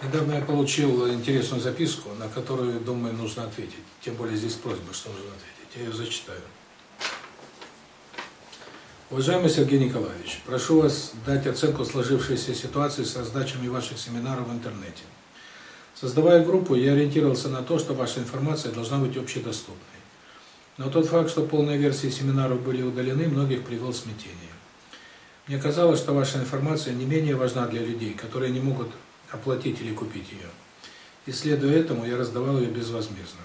Недавно я получил интересную записку, на которую, думаю, нужно ответить. Тем более здесь просьба, что нужно ответить. Я ее зачитаю. Уважаемый Сергей Николаевич, прошу вас дать оценку сложившейся ситуации с раздачами ваших семинаров в интернете. Создавая группу, я ориентировался на то, что ваша информация должна быть общедоступной. Но тот факт, что полные версии семинаров были удалены, многих привел в смятение. Мне казалось, что ваша информация не менее важна для людей, которые не могут оплатить или купить ее. И следуя этому, я раздавал ее безвозмездно.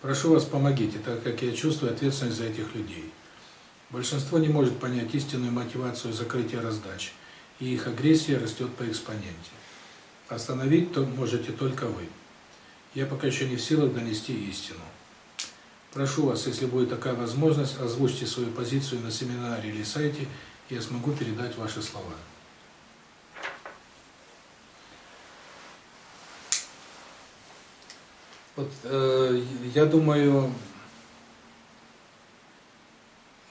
Прошу вас, помогите, так как я чувствую ответственность за этих людей. Большинство не может понять истинную мотивацию закрытия раздач, и их агрессия растет по экспоненте. Остановить то можете только вы. Я пока еще не в силах донести истину. Прошу вас, если будет такая возможность, озвучьте свою позицию на семинаре или сайте, я смогу передать ваши слова. Вот э, я думаю,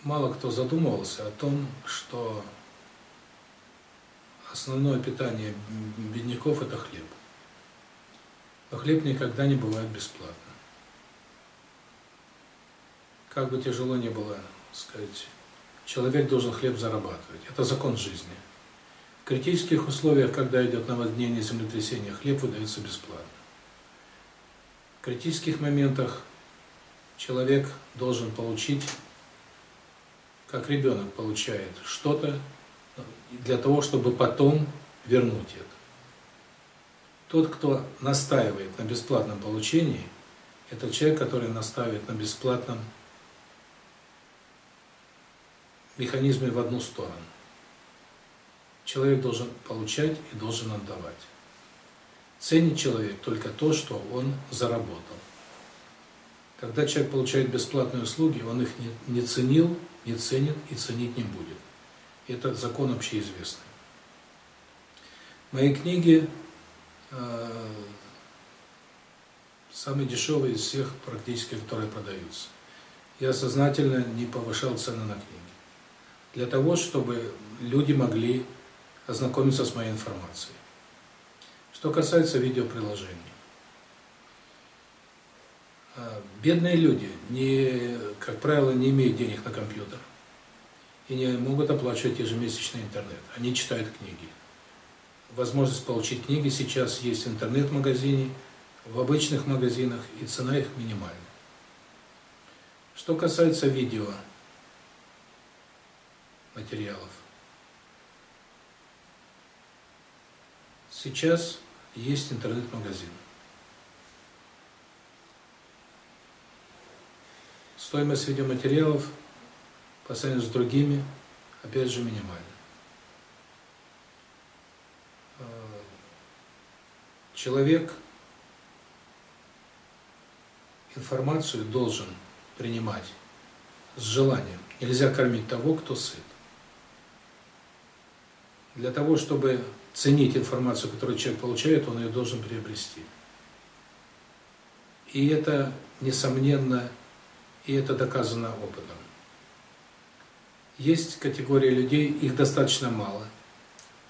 мало кто задумывался о том, что основное питание бедняков – это хлеб. Но хлеб никогда не бывает бесплатно. Как бы тяжело ни было, сказать, человек должен хлеб зарабатывать. Это закон жизни. В критических условиях, когда идет наводнение, землетрясение, хлеб выдается бесплатно критических моментах человек должен получить, как ребенок получает что-то, для того, чтобы потом вернуть это. Тот, кто настаивает на бесплатном получении, это человек, который настаивает на бесплатном механизме в одну сторону. Человек должен получать и должен отдавать. Ценит человек только то, что он заработал. Когда человек получает бесплатные услуги, он их не, не ценил, не ценит и ценить не будет. Это закон общеизвестный. Мои книги э, самые дешевые из всех практически, которые продаются. Я сознательно не повышал цены на книги. Для того, чтобы люди могли ознакомиться с моей информацией. Что касается видеоприложений. А, бедные люди, не, как правило, не имеют денег на компьютер и не могут оплачивать ежемесячный интернет. Они читают книги. Возможность получить книги сейчас есть в интернет-магазине, в обычных магазинах, и цена их минимальна. Что касается видео материалов. Сейчас есть интернет-магазин. Стоимость видеоматериалов по сравнению с другими, опять же, минимальна. Э, человек информацию должен принимать с желанием. Нельзя кормить того, кто сыт. Для того, чтобы ценить информацию, которую человек получает, он ее должен приобрести. И это, несомненно, и это доказано опытом. Есть категория людей, их достаточно мало,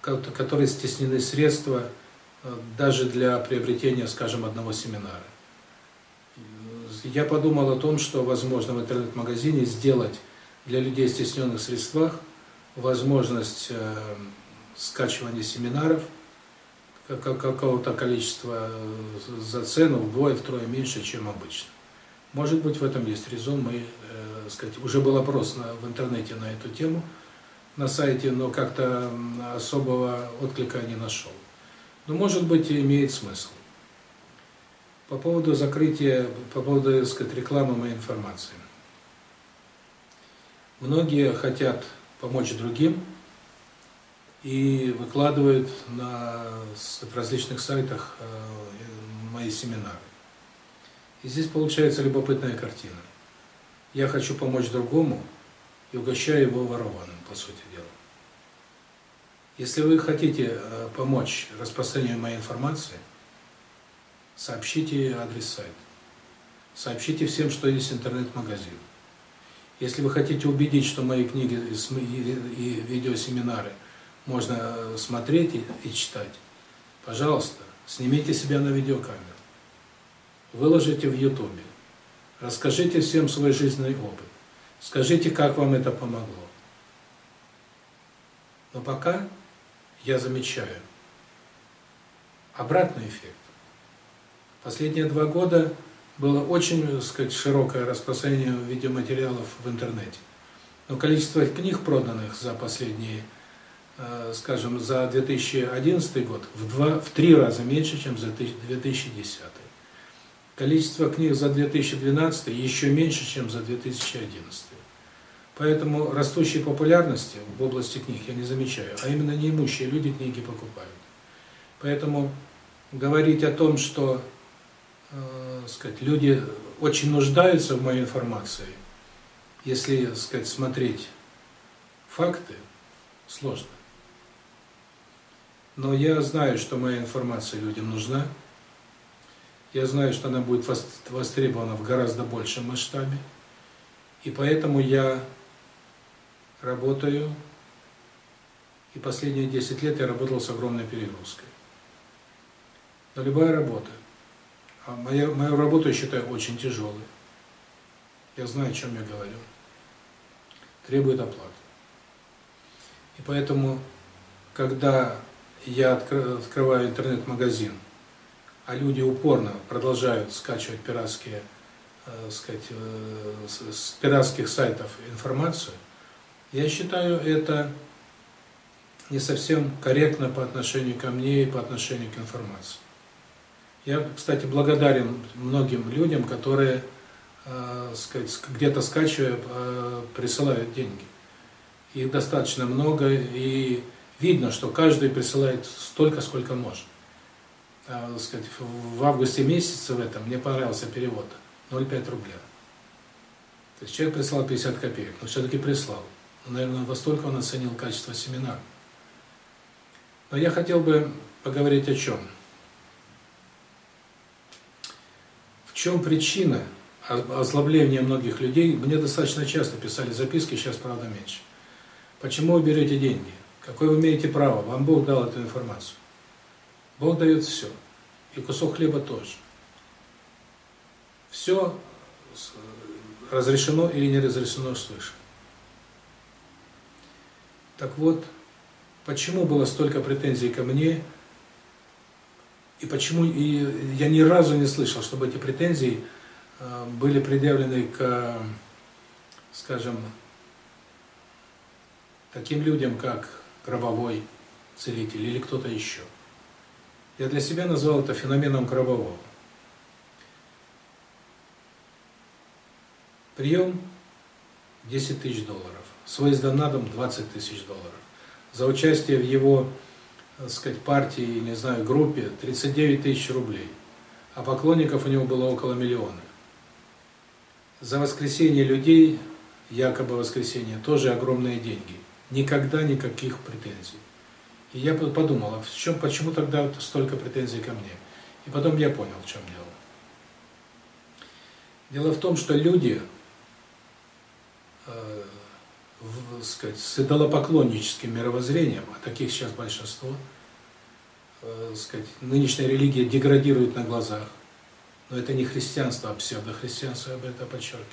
которые стеснены средства э, даже для приобретения, скажем, одного семинара. Я подумал о том, что возможно в интернет-магазине сделать для людей, стесненных средствах, возможность э, скачивание семинаров какого-то количества э, за цену вдвое-втрое меньше, чем обычно. Может быть, в этом есть резон. Мы, э, сказать, уже был опрос на, в интернете на эту тему на сайте, но как-то особого отклика не нашел. Но, может быть, имеет смысл. По поводу закрытия, по поводу, сказать, рекламы моей информации. Многие хотят помочь другим, и выкладывают на различных сайтах э, мои семинары. И здесь получается любопытная картина. Я хочу помочь другому и угощаю его ворованным, по сути дела. Если вы хотите э, помочь распространению моей информации, сообщите адрес сайта. Сообщите всем, что есть интернет-магазин. Если вы хотите убедить, что мои книги и видеосеминары – можно смотреть и, и читать. Пожалуйста, Снимите себя на видеокамеру. Выложите в Ютубе. Расскажите всем свой жизненный опыт. Скажите, как вам это помогло. Но пока я замечаю обратный эффект. Последние два года было очень, так сказать, широкое распространение видеоматериалов в интернете. Но количество книг, проданных за последние, скажем, за 2011 год, в, два, в три раза меньше, чем за 2010. Количество книг за 2012 еще меньше, чем за 2011. Поэтому растущей популярности в области книг я не замечаю, а именно неимущие люди книги покупают. Поэтому говорить о том, что э, сказать, люди очень нуждаются в моей информации, если сказать, смотреть факты, сложно. Но я знаю, что моя информация людям нужна. Я знаю, что она будет востребована в гораздо большем масштабе. И поэтому я работаю, и последние 10 лет я работал с огромной перегрузкой. Но любая работа, а моя, мою работу я считаю очень тяжелой, я знаю, о чем я говорю, требует оплаты. И поэтому, когда я открываю интернет-магазин, а люди упорно продолжают скачивать пиратские, э, сказать, э, с пиратских сайтов информацию, я считаю это не совсем корректно по отношению ко мне и по отношению к информации. Я, кстати, благодарен многим людям, которые, э, где-то скачивая, э, присылают деньги. Их достаточно много, и видно, что каждый присылает столько, сколько может. А, сказать, в августе месяце в этом мне понравился перевод 0,5 рубля. То есть человек прислал 50 копеек, но все-таки прислал. Наверное, во столько он оценил качество семинара. Но я хотел бы поговорить о чем. В чем причина озлобления многих людей? Мне достаточно часто писали записки, сейчас, правда, меньше. Почему вы берете деньги? Какое вы имеете право? Вам Бог дал эту информацию. Бог дает все. И кусок хлеба тоже. Все разрешено или не разрешено свыше. Так вот, почему было столько претензий ко мне, и почему и я ни разу не слышал, чтобы эти претензии э, были предъявлены к, скажем, таким людям, как Гробовой целитель или кто-то еще. Я для себя назвал это феноменом Гробового. Прием 10 тысяч долларов с выездом на дом 20 тысяч долларов. За участие в его, так сказать, партии, не знаю, группе 39 тысяч рублей. А поклонников у него было около миллиона. За воскресение людей, якобы воскресение, тоже огромные деньги. Никогда никаких претензий. И я подумал, а в чем, почему тогда столько претензий ко мне? И потом я понял, в чем дело. Дело в том, что люди э, в, сказать, с идолопоклонническим мировоззрением, а таких сейчас большинство, э, сказать, нынешняя религия деградирует на глазах, но это не христианство, а псевдохристианство, об этом подчеркиваю.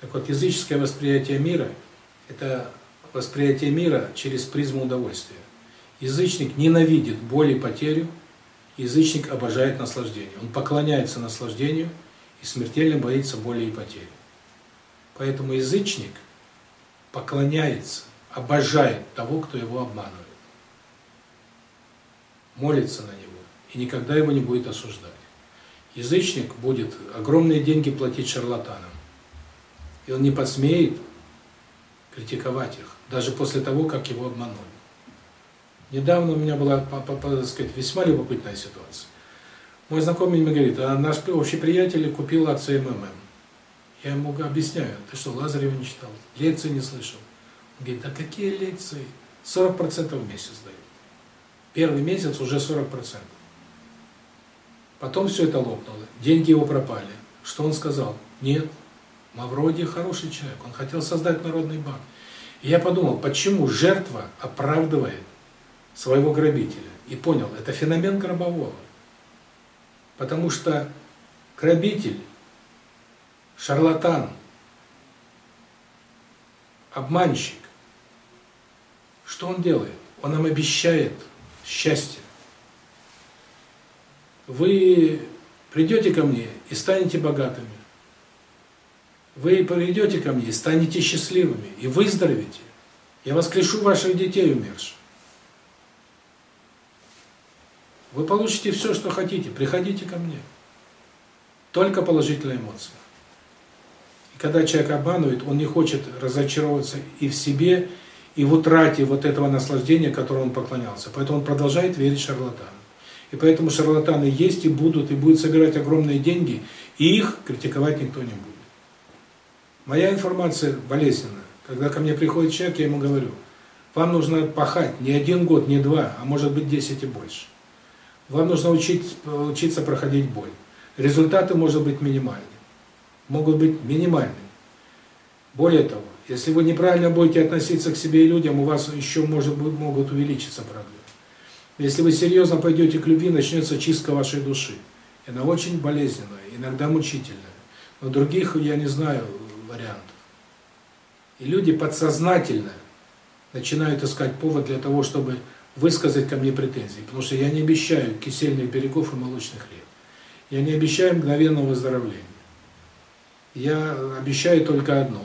Так вот, языческое восприятие мира – это восприятие мира через призму удовольствия. Язычник ненавидит боль и потерю, язычник обожает наслаждение. Он поклоняется наслаждению и смертельно боится боли и потери. Поэтому язычник поклоняется, обожает того, кто его обманывает. Молится на него и никогда его не будет осуждать. Язычник будет огромные деньги платить шарлатанам. И он не посмеет критиковать их, даже после того, как его обманули. Недавно у меня была, так сказать, весьма любопытная ситуация. Мой знакомый мне говорит, а наш общий приятель купил акции МММ. Я ему объясняю, ты что, Лазарева не читал, лекции не слышал? Он говорит, да какие лекции? 40% в месяц дают. Первый месяц уже 40%. Потом все это лопнуло, деньги его пропали. Что он сказал? Нет, Мавроди хороший человек, он хотел создать народный банк. И я подумал, почему жертва оправдывает своего грабителя? И понял, это феномен Гробового. Потому что грабитель, шарлатан, обманщик, что он делает? Он нам обещает счастье. Вы придете ко мне и станете богатыми. Вы придете ко мне станете счастливыми, и выздоровите. Я воскрешу ваших детей умерших. Вы получите все, что хотите. Приходите ко мне. Только положительные эмоции. И когда человек обманывает, он не хочет разочаровываться и в себе, и в утрате вот этого наслаждения, которому он поклонялся. Поэтому он продолжает верить шарлатанам. И поэтому шарлатаны есть и будут, и будут собирать огромные деньги, и их критиковать никто не будет. Моя информация болезненная. Когда ко мне приходит человек, я ему говорю, вам нужно пахать не один год, не два, а может быть 10 и больше. Вам нужно учить, учиться проходить боль. Результаты могут быть минимальными. Могут быть минимальными. Более того, если вы неправильно будете относиться к себе и людям, у вас еще может быть, могут увеличиться проблемы. Если вы серьезно пойдете к любви, начнется чистка вашей души. Она очень болезненная, иногда мучительная. Но других, я не знаю, вариантов. И люди подсознательно начинают искать повод для того, чтобы высказать ко мне претензии. Потому что я не обещаю кисельных берегов и молочных рек. Я не обещаю мгновенного выздоровления. Я обещаю только одно.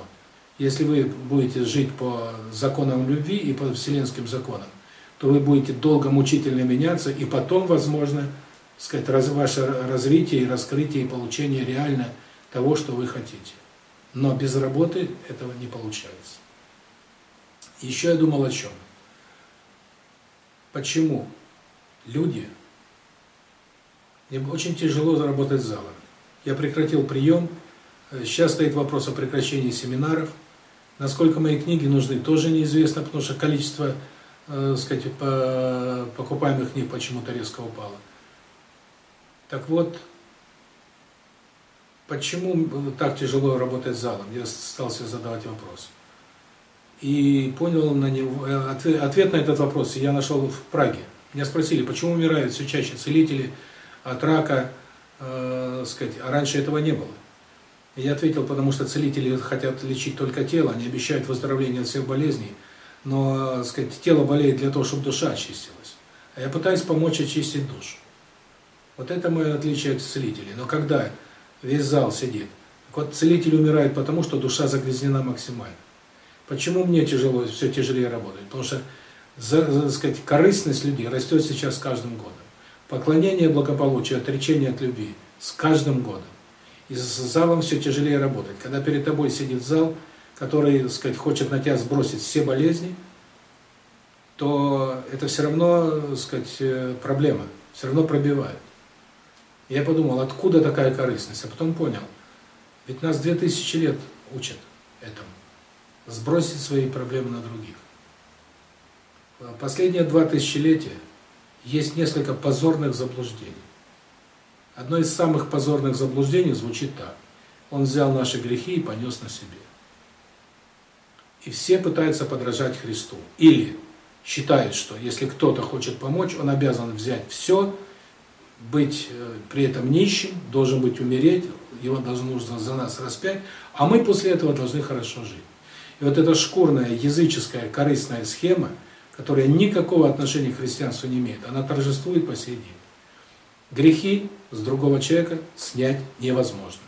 Если вы будете жить по законам любви и по вселенским законам, то вы будете долго мучительно меняться, и потом, возможно, сказать, ваше развитие и раскрытие и получение реально того, что вы хотите. Но без работы этого не получается. Еще я думал о чем. Почему люди... Мне очень тяжело работать с залом. Я прекратил прием. Сейчас стоит вопрос о прекращении семинаров. Насколько мои книги нужны, тоже неизвестно, потому что количество э, сказать, по покупаемых книг почему-то резко упало. Так вот, почему так тяжело работать с залом? Я стал себе задавать вопрос. И понял на него, э, ответ на этот вопрос я нашел в Праге. Меня спросили, почему умирают все чаще целители от рака, э, сказать, а раньше этого не было. И я ответил, потому что целители хотят лечить только тело, они обещают выздоровление от всех болезней, но, сказать, тело болеет для того, чтобы душа очистилась. А я пытаюсь помочь очистить душу. Вот это мое отличие от целителей. Но когда весь зал сидит, так вот целитель умирает потому, что душа загрязнена максимально. Почему мне тяжело, все тяжелее работать? Потому что, за, за, сказать, корыстность людей растет сейчас с каждым годом. Поклонение благополучию, отречение от любви с каждым годом. И с залом все тяжелее работать. Когда перед тобой сидит зал, который, так сказать, хочет на тебя сбросить все болезни, то это все равно, так сказать, э, проблема, все равно пробивает. Я подумал, откуда такая корыстность, а потом понял, ведь нас две тысячи лет учат этому сбросить свои проблемы на других. Последние два тысячелетия есть несколько позорных заблуждений. Одно из самых позорных заблуждений звучит так. Он взял наши грехи и понес на себе. И все пытаются подражать Христу. Или считают, что если кто-то хочет помочь, он обязан взять все, быть э, при этом нищим, должен быть умереть, его должно нужно за нас распять, а мы после этого должны хорошо жить. И вот эта шкурная, языческая, корыстная схема, которая никакого отношения к христианству не имеет, она торжествует по сей день. Грехи с другого человека снять невозможно.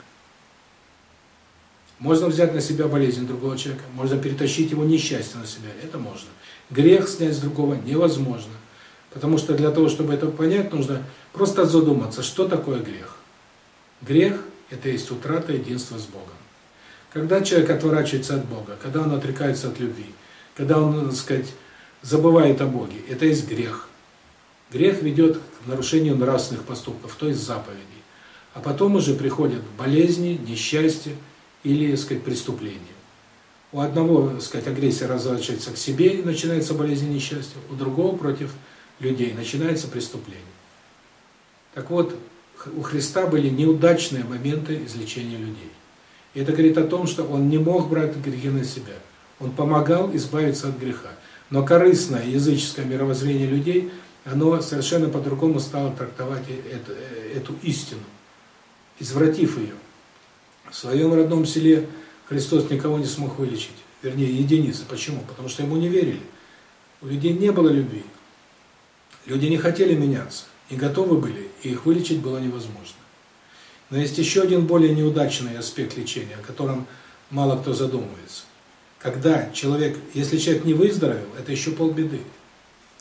Можно взять на себя болезнь другого человека, можно перетащить его несчастье на себя, это можно. Грех снять с другого невозможно. Потому что для того, чтобы это понять, нужно просто задуматься, что такое грех. Грех – это есть утрата единства с Богом. Когда человек отворачивается от Бога, когда он отрекается от любви, когда он, так сказать, забывает о Боге, это есть грех. Грех ведет к нарушению нравственных поступков, то есть заповедей. А потом уже приходят болезни, несчастье или, так сказать, преступления. У одного, так сказать, агрессия разворачивается к себе и начинается болезнь и несчастье, у другого против людей начинается преступление. Так вот, у Христа были неудачные моменты излечения людей. И это говорит о том, что он не мог брать грехи на себя. Он помогал избавиться от греха. Но корыстное языческое мировоззрение людей оно совершенно по-другому стало трактовать эту, эту истину, извратив ее. В своем родном селе Христос никого не смог вылечить, вернее, единицы. Почему? Потому что ему не верили. У людей не было любви. Люди не хотели меняться, и готовы были, и их вылечить было невозможно. Но есть еще один более неудачный аспект лечения, о котором мало кто задумывается. Когда человек, если человек не выздоровел, это еще полбеды.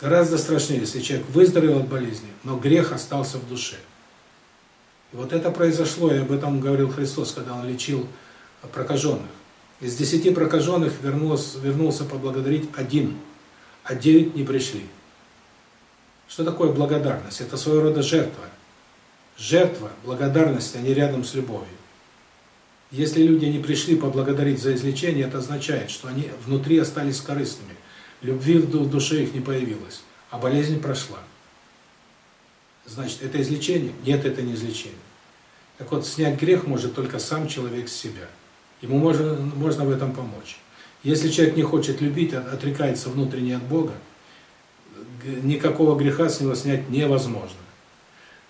Гораздо страшнее, если человек выздоровел от болезни, но грех остался в душе. И вот это произошло, и об этом говорил Христос, когда Он лечил прокаженных. Из десяти прокаженных вернулся, вернулся поблагодарить один, а девять не пришли. Что такое благодарность? Это своего рода жертва. Жертва, благодарность, а не рядом с любовью. Если люди не пришли поблагодарить за излечение, это означает, что они внутри остались корыстными. Любви в душе их не появилось, а болезнь прошла. Значит, это излечение? Нет, это не излечение. Так вот, снять грех может только сам человек с себя. Ему можно, можно в этом помочь. Если человек не хочет любить, а отрекается внутренне от Бога, никакого греха с него снять невозможно.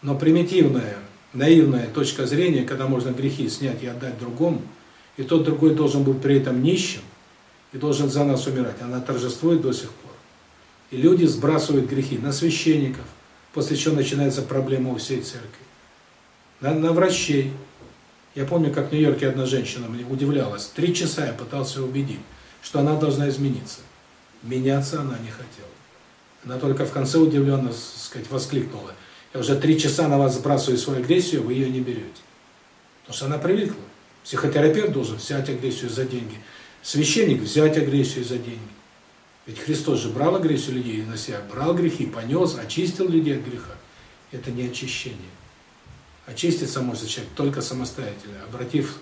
Но примитивная, наивная точка зрения, когда можно грехи снять и отдать другому, и тот другой должен быть при этом нищим, и должен за нас умирать, она торжествует до сих пор. И люди сбрасывают грехи на священников, после чего начинается проблема у всей церкви. На, на врачей. Я помню, как в Нью-Йорке одна женщина мне удивлялась. Три часа я пытался убедить, что она должна измениться. Меняться она не хотела. Она только в конце удивленно, сказать, воскликнула. Я уже три часа на вас сбрасываю свою агрессию, вы ее не берете. Потому что она привыкла. Психотерапевт должен взять агрессию за деньги. Священник взять агрессию за деньги. Ведь Христос же брал агрессию людей на себя, брал грехи, понес, очистил людей от греха. Это не очищение. Очиститься может человек только самостоятельно, обратив,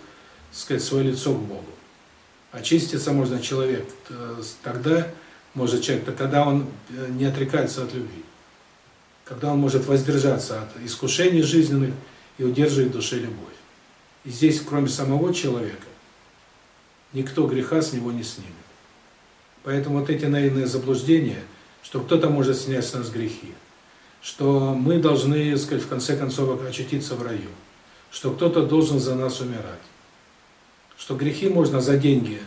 сказать, свое лицо к Богу. Очиститься можно человек э, тогда, может человек, когда он э, не отрекается от любви. Когда он может воздержаться от искушений жизненных и удерживает в душе любовь. И здесь, кроме самого человека, никто греха с него не снимет. Поэтому вот эти наивные заблуждения, что кто-то может снять с нас грехи, что мы должны, сказать, в конце концов очутиться в раю, что кто-то должен за нас умирать, что грехи можно за деньги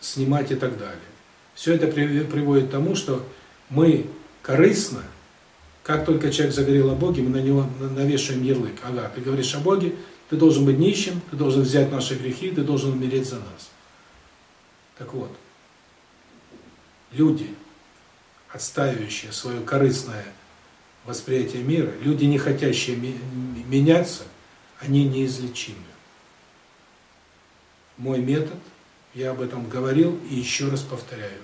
снимать и так далее. Все это приводит к тому, что мы корыстно, как только человек заговорил о Боге, мы на него навешиваем ярлык. Ага, ты говоришь о Боге, ты должен быть нищим, ты должен взять наши грехи, ты должен умереть за нас. Так вот, люди, отстаивающие свое корыстное восприятие мира, люди, не хотящие меняться, они неизлечимы. Мой метод, я об этом говорил и еще раз повторяю,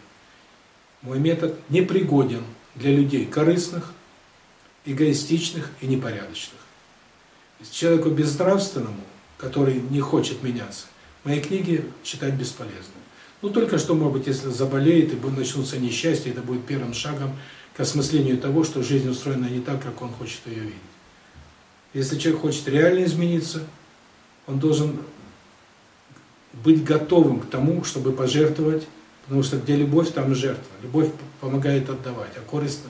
мой метод непригоден для людей корыстных, эгоистичных и непорядочных. Человеку безнравственному, который не хочет меняться, мои книги читать бесполезно. Ну, только что, может быть, если заболеет и начнутся несчастья, это будет первым шагом к осмыслению того, что жизнь устроена не так, как он хочет ее видеть. Если человек хочет реально измениться, он должен быть готовым к тому, чтобы пожертвовать, потому что где любовь, там жертва. Любовь помогает отдавать, а корысть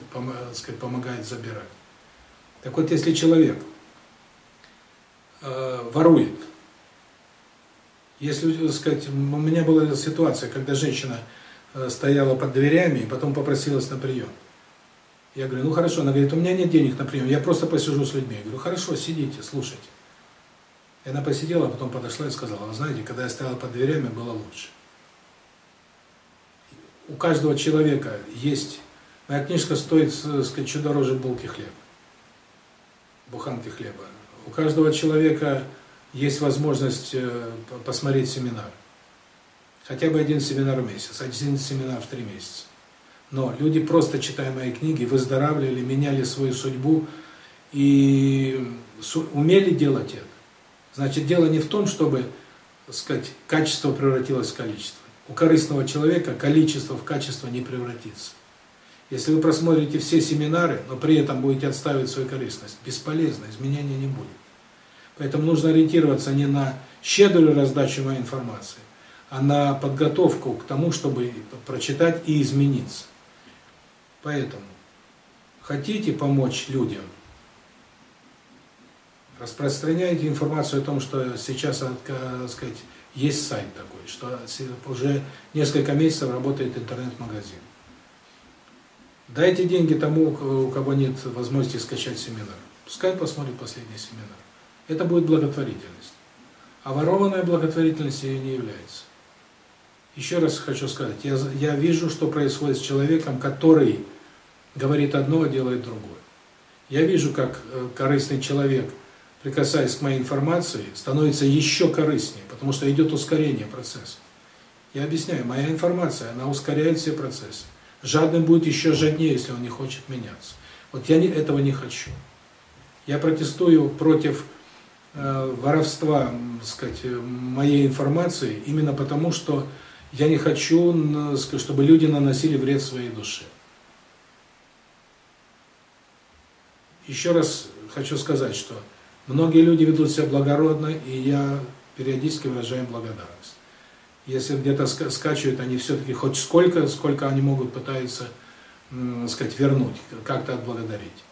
сказать, помогает забирать. Так вот, если человек э, ворует, если, так сказать, у меня была ситуация, когда женщина э, стояла под дверями и потом попросилась на прием. Я говорю, ну хорошо, она говорит, у меня нет денег на прием, я просто посижу с людьми. Я говорю, хорошо, сидите, слушайте. И она посидела, а потом подошла и сказала, вы знаете, когда я стояла под дверями, было лучше. У каждого человека есть, моя книжка стоит, сказать, чуть дороже булки хлеба, буханки хлеба. У каждого человека есть возможность э, посмотреть семинар. Хотя бы один семинар в месяц, один семинар в три месяца. Но люди, просто читая мои книги, выздоравливали, меняли свою судьбу и умели делать это. Значит, дело не в том, чтобы, так сказать, качество превратилось в количество. У корыстного человека количество в качество не превратится. Если вы просмотрите все семинары, но при этом будете отставить свою корыстность, бесполезно, изменения не будет. Поэтому нужно ориентироваться не на щедрую раздачу информации, а на подготовку к тому, чтобы прочитать и измениться. Поэтому хотите помочь людям, распространяйте информацию о том, что сейчас, так сказать, есть сайт такой, что уже несколько месяцев работает интернет-магазин. Дайте деньги тому, у кого нет возможности скачать семинар. Пускай посмотрит последний семинар. Это будет благотворительность. А ворованная благотворительность ее не является. Еще раз хочу сказать, я, я вижу, что происходит с человеком, который говорит одно, а делает другое. Я вижу, как э, корыстный человек, прикасаясь к моей информации, становится еще корыстнее, потому что идет ускорение процесса. Я объясняю, моя информация, она ускоряет все процессы. Жадным будет еще жаднее, если он не хочет меняться. Вот я не, этого не хочу. Я протестую против э, воровства, сказать, моей информации именно потому, что я не хочу, чтобы люди наносили вред своей душе. Еще раз хочу сказать, что многие люди ведут себя благородно, и я периодически выражаю благодарность. Если где-то скачивают, они все-таки хоть сколько, сколько они могут пытаются, сказать, вернуть, как-то отблагодарить.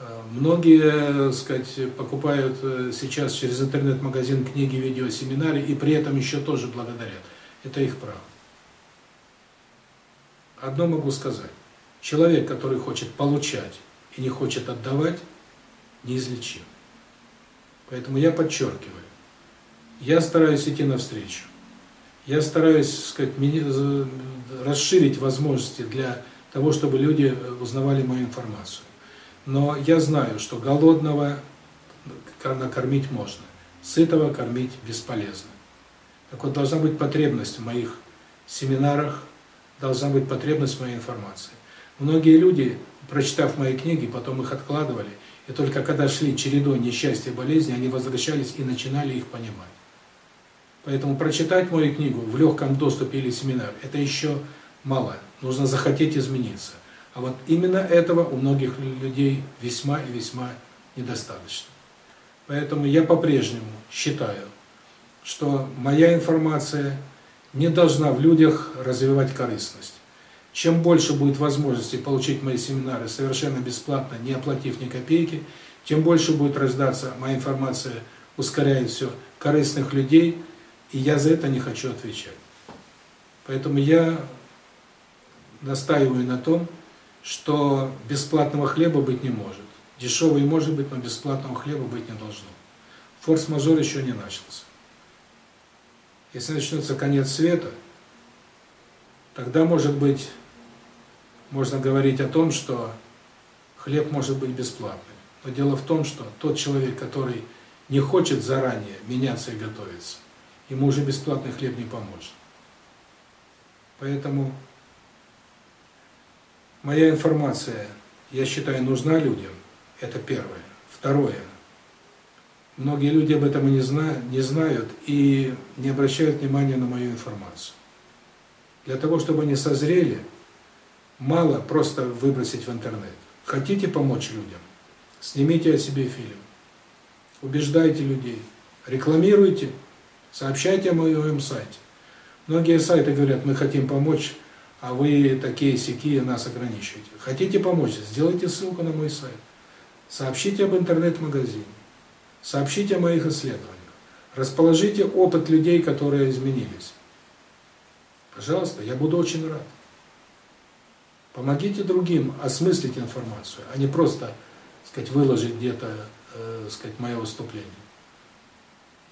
Э, многие, сказать, покупают э, сейчас через интернет-магазин книги, видео, семинары, и при этом еще тоже благодарят. Это их право. Одно могу сказать. Человек, который хочет получать и не хочет отдавать, неизлечим. Поэтому я подчеркиваю. Я стараюсь идти навстречу. Я стараюсь, сказать, расширить возможности для того, чтобы люди узнавали мою информацию. Но я знаю, что голодного накормить можно, сытого кормить бесполезно. Так вот, должна быть потребность в моих семинарах, должна быть потребность в моей информации. Многие люди, прочитав мои книги, потом их откладывали, и только когда шли чередой несчастья и болезни, они возвращались и начинали их понимать. Поэтому прочитать мою книгу в легком доступе или семинар – это еще мало. Нужно захотеть измениться. А вот именно этого у многих людей весьма и весьма недостаточно. Поэтому я по-прежнему считаю, что моя информация не должна в людях развивать корыстность. Чем больше будет возможностей получить мои семинары совершенно бесплатно, не оплатив ни копейки, тем больше будет рождаться моя информация, ускоряет все, корыстных людей, и я за это не хочу отвечать. Поэтому я настаиваю на том, что бесплатного хлеба быть не может. Дешевый может быть, но бесплатного хлеба быть не должно. Форс-мажор еще не начался. Если начнется конец света, тогда, может быть, можно говорить о том, что хлеб может быть бесплатным. Но дело в том, что тот человек, который не хочет заранее меняться и готовиться, ему уже бесплатный хлеб не поможет. Поэтому моя информация, я считаю, нужна людям. Это первое. Второе. Многие люди об этом не знают, не знают и не обращают внимания на мою информацию. Для того, чтобы они созрели, мало просто выбросить в интернет. Хотите помочь людям? Снимите о себе фильм. Убеждайте людей. Рекламируйте. Сообщайте о моем сайте. Многие сайты говорят, мы хотим помочь, а вы такие сякие нас ограничиваете. Хотите помочь? Сделайте ссылку на мой сайт. Сообщите об интернет-магазине. Сообщите о моих исследованиях. Расположите опыт людей, которые изменились. Пожалуйста, я буду очень рад. Помогите другим осмыслить информацию, а не просто, сказать, выложить где-то, э, сказать, мое выступление.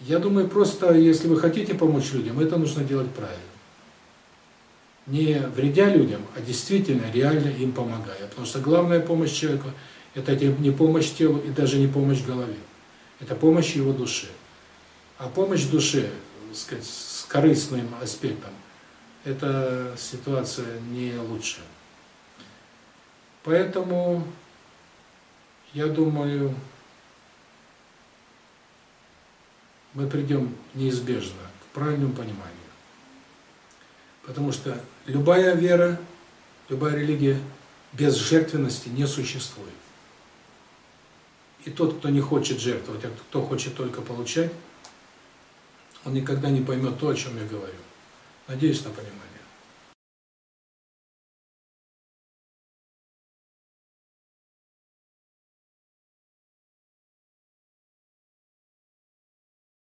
Я думаю, просто, если вы хотите помочь людям, это нужно делать правильно. Не вредя людям, а действительно, реально им помогая. Потому что главная помощь человеку – это не помощь телу и даже не помощь голове. Это помощь его душе. А помощь душе, сказать, с корыстным аспектом, эта ситуация не лучшая. Поэтому, я думаю, мы придем неизбежно к правильному пониманию. Потому что любая вера, любая религия без жертвенности не существует. И тот, кто не хочет жертвовать, а кто хочет только получать, он никогда не поймет то, о чем я говорю. Надеюсь на понимание.